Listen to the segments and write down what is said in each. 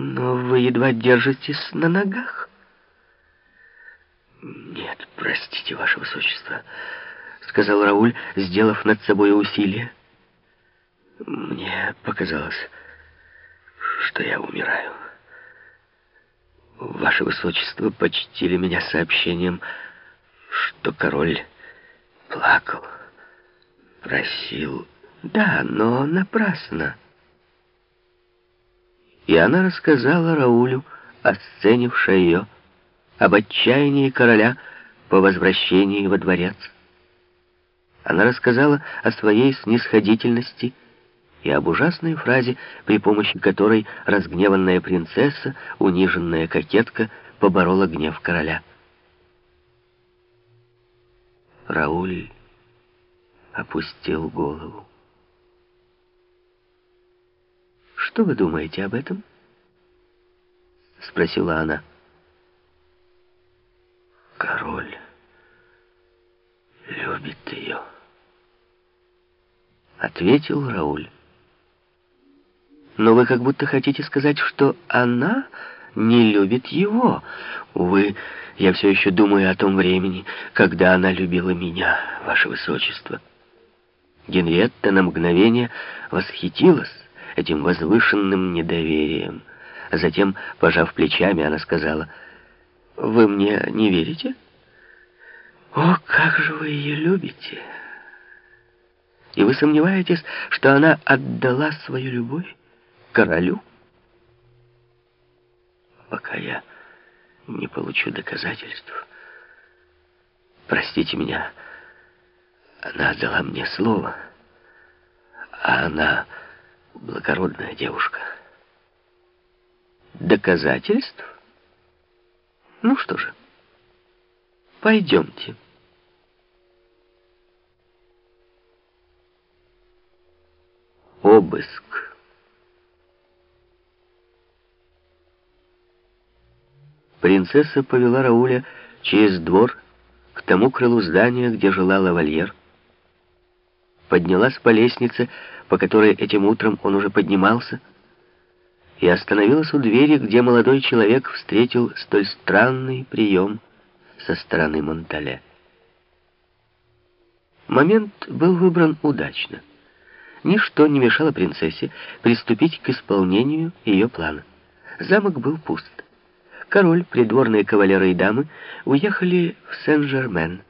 Но вы едва держитесь на ногах. Нет, простите, ваше высочество, сказал Рауль, сделав над собой усилие. Мне показалось, что я умираю. Ваше высочество почтили меня сообщением, что король плакал, просил. Да, но напрасно. И она рассказала Раулю, осценившая ее, об отчаянии короля по возвращении во дворец. Она рассказала о своей снисходительности и об ужасной фразе, при помощи которой разгневанная принцесса, униженная кокетка, поборола гнев короля. Рауль опустил голову. «Что вы думаете об этом?» — спросила она. «Король любит ее», — ответил Рауль. «Но вы как будто хотите сказать, что она не любит его. Увы, я все еще думаю о том времени, когда она любила меня, ваше высочество». Генриетта на мгновение восхитилась этим возвышенным недоверием. А затем, пожав плечами, она сказала, «Вы мне не верите?» «О, как же вы ее любите!» «И вы сомневаетесь, что она отдала свою любовь королю?» «Пока я не получу доказательств. Простите меня, она отдала мне слово, а она благородная девушка. Доказательств? Ну что же, пойдемте. Обыск. Принцесса повела Рауля через двор к тому крылу здания, где жила лавальер, поднялась по лестнице, по которой этим утром он уже поднимался, и остановилась у двери, где молодой человек встретил столь странный прием со стороны Монтале. Момент был выбран удачно. Ничто не мешало принцессе приступить к исполнению ее плана. Замок был пуст. Король, придворные кавалеры и дамы уехали в Сен-Жермен.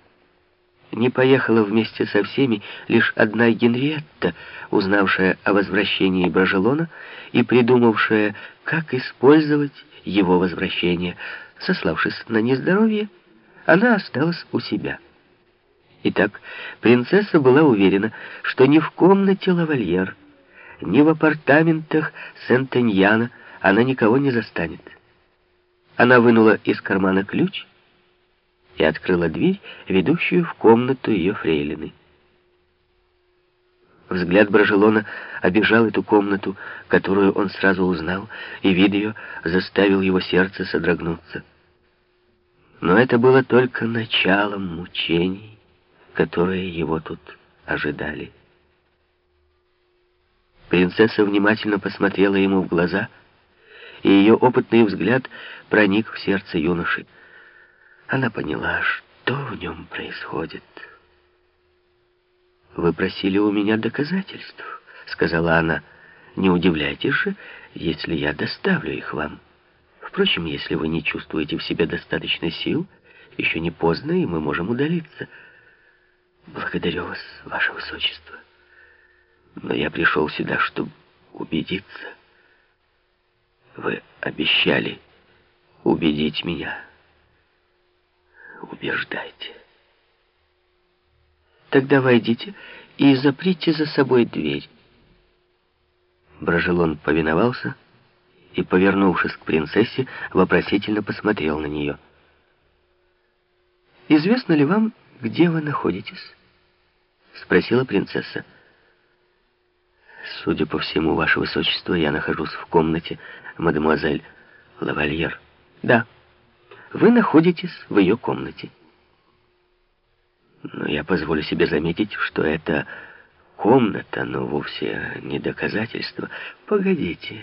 Не поехала вместе со всеми лишь одна Генриетта, узнавшая о возвращении Брожелона и придумавшая, как использовать его возвращение. Сославшись на нездоровье, она осталась у себя. Итак, принцесса была уверена, что ни в комнате лавальер, ни в апартаментах Сент-Эньяна она никого не застанет. Она вынула из кармана ключ и открыла дверь, ведущую в комнату ее фрейлины. Взгляд Брожелона обижал эту комнату, которую он сразу узнал, и вид ее заставил его сердце содрогнуться. Но это было только началом мучений, которые его тут ожидали. Принцесса внимательно посмотрела ему в глаза, и ее опытный взгляд проник в сердце юноши. Она поняла, что в нем происходит. «Вы просили у меня доказательств», — сказала она. «Не удивляйтесь же, если я доставлю их вам. Впрочем, если вы не чувствуете в себе достаточно сил, еще не поздно, и мы можем удалиться. Благодарю вас, ваше высочество. Но я пришел сюда, чтобы убедиться. Вы обещали убедить меня» убеждайте. Тогда войдите и заприте за собой дверь. Брожелон повиновался и, повернувшись к принцессе, вопросительно посмотрел на нее. «Известно ли вам, где вы находитесь?» — спросила принцесса. «Судя по всему, ваше высочество, я нахожусь в комнате мадемуазель Лавальер». «Да» вы находитесь в ее комнате. Но я позволю себе заметить, что это комната, но вовсе не доказательство. Погодите,